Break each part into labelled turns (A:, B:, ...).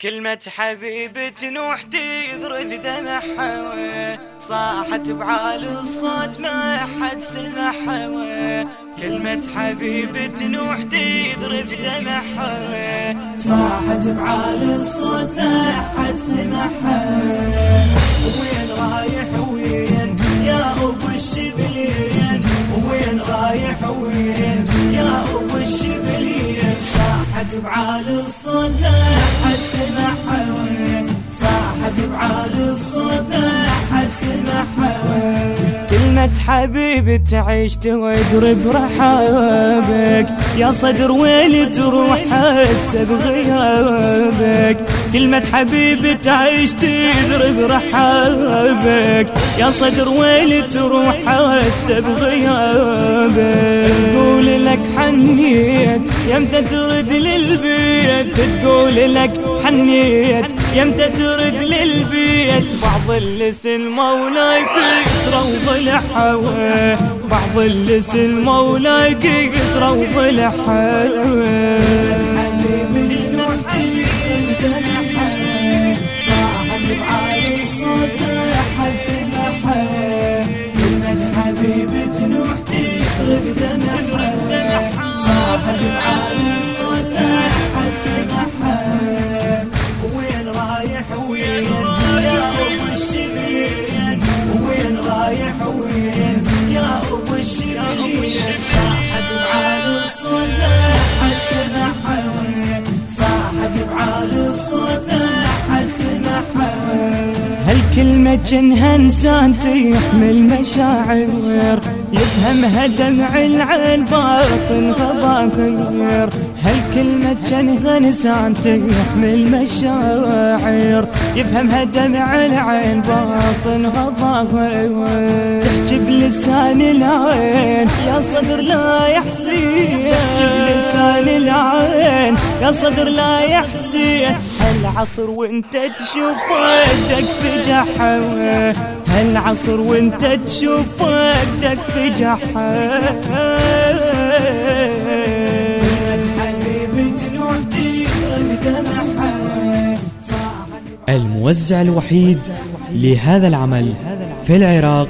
A: كلمة حبيبة نوح تذرف دمعها صاحت بعالي الصوت ما حد سمعها كلمة حبيبة نوح تذرف دمعها صاحت بعالي الصوت ما حد سمعها وين رايح وين؟ يا أبو الشبلين صاحت حد سمعها صاحت بعالي الصوت ما حد سمعها كلمة حبيبي تعيش تودر برحابك يا صدر ويلي تروح حس بغيابك. كلمة حبيبي تعيش تضرب رحابك. يا صدر ويلي تروح حس بغيابك. تقول لك حنيت يمتى ترد للبيت تقول لك حنيت. يمتى ترد للبيت بعض اللسن مولاي كسرى وضلع حواه بعض اللسن مولاي كسرى وضلع حواه جنها إنسان تحمل مشاعر يفهمها دمع العين باطن غضاغير هالكلمة انسان تحمل مشاعر يفهمها دمع العين باطن غضاغير تحكي بلسان العين يا صدر لا يحسين. تحكي بلسان العين يا صدر لا يحسين. هالعصر وانت تشوف وحدك في جحا هالعصر وانت تشوف وحدك في جحا
B: الموزع الوحيد لهذا العمل في العراق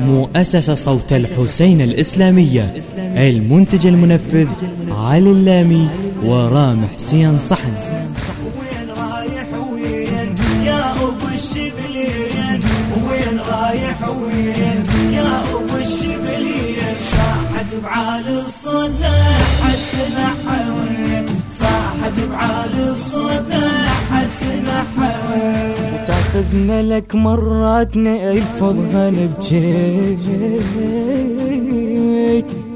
B: مؤسسة صوت الحسين الإسلامية المنتج المنفذ علي اللامي ورامح سيان صحن.
A: وين رايح وين؟ يا أبو الشبلين. وين رايح وين؟ يا أبو الشبلين. صاحت بعالي الصوت لا حد سمعها وين صاحت بعالي الصوت لا حد سمعها وتاخذنا لك مرات نلفظها نبكي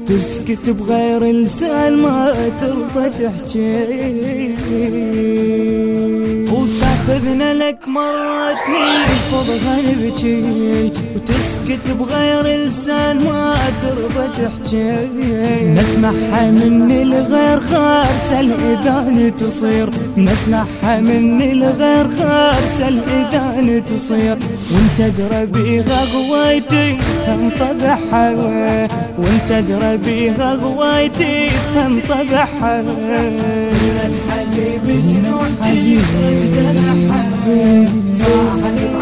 A: تسكت بغير لسان ما ترضى تحكي وتاخذنا لك مرات نلفظها نبكي وتسكت بغير لسان ما ترضى تحكي. نسمعها من الغير خارسة الإذان تصير. نسمعها من الغير خارسة الإذان تصير. وانت درى بيها غوايتي هم طبعها وانت درى بيها غوايتي هم طبعها حبيبي جنون صاحت بعالي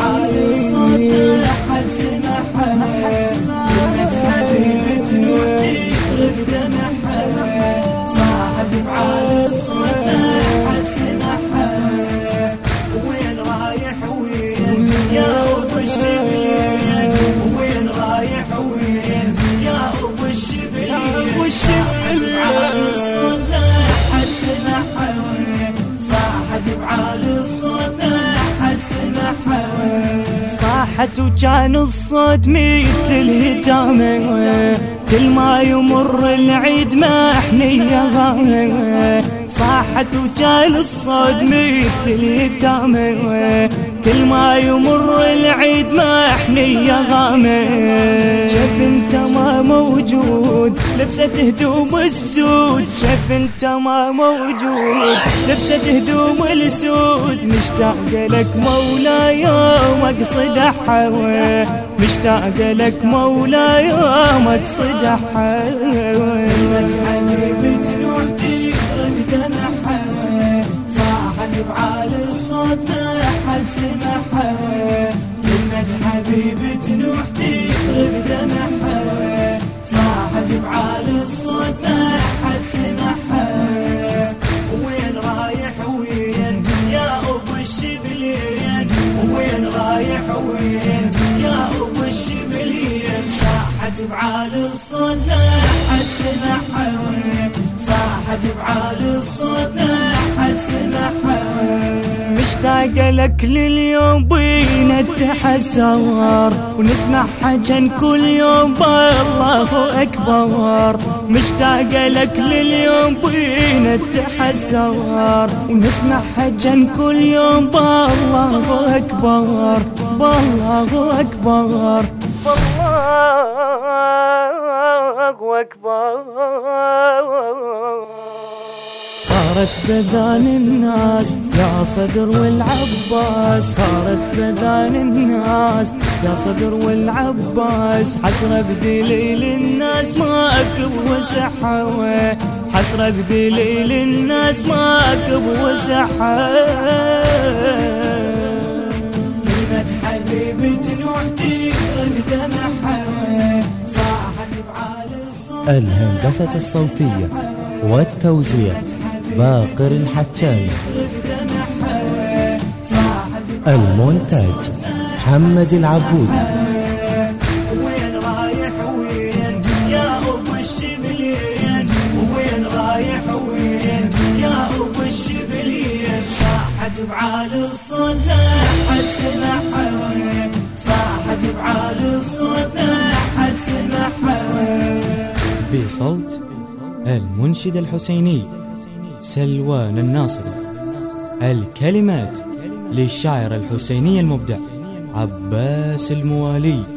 A: الصوت لحد سمعها صاحت وكان الصوت مثل الهتامة كل ما يمر العيد ما حنية غامة صاحت وكان الصوت مثل الهتامة كل ما يمر العيد ما حنية غامة شف انت ما موجود لبسة هدوم السود. شف انت ما موجود لبسة هدوم السود. مشتاق لك مولاي يوم اقصد حوى مشتاق لك مولاي يوم اقصد حوى الصوت حد سمعها وين رايح وين يا ابو الشبلين وين رايح وين يا ابو الشبلين صاحت بعال الصوت
C: ما حد سمعها صاحت بعال الصوت ما حد سمعها
A: مشتاق لك لليوم بينا نتحسر ونسمع حجن كل يوم بالله أكبر. مشتاق لك لليوم بينا نتحسر ونسمع حجن كل يوم بالله أكبر. بالله أكبر. بالله أكبر. صارت بذان الناس يا صدر والعباس صارت بذان الناس. يا صدر والعباس حسرة بدليل الناس ماك بوسحة حسرة بدليل الناس
C: صاحت بعالي الصوت
D: الهندسة الصوتية والتوزيع. باقر الحتاني المونتاج. محمد العبود.
C: وين رايح وين يا ابو الشبلين وين رايح وين يا ابو الشبلين صاحت بعالي الصوت حد سمعها صاحت بعالي الصوت حد سمعها
E: بصوت المنشد الحسيني. سلوان الناصري. الكلمات للشاعر الحسيني المبدع عباس الموالي.